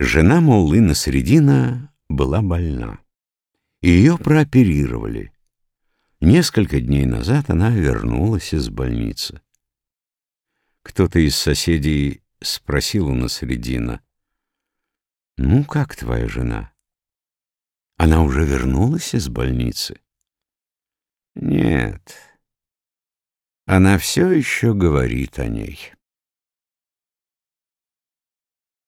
Жена Муллына Средина была больна. Ее прооперировали. Несколько дней назад она вернулась из больницы. Кто-то из соседей спросил у Насредина, «Ну, как твоя жена? Она уже вернулась из больницы?» «Нет, она все еще говорит о ней».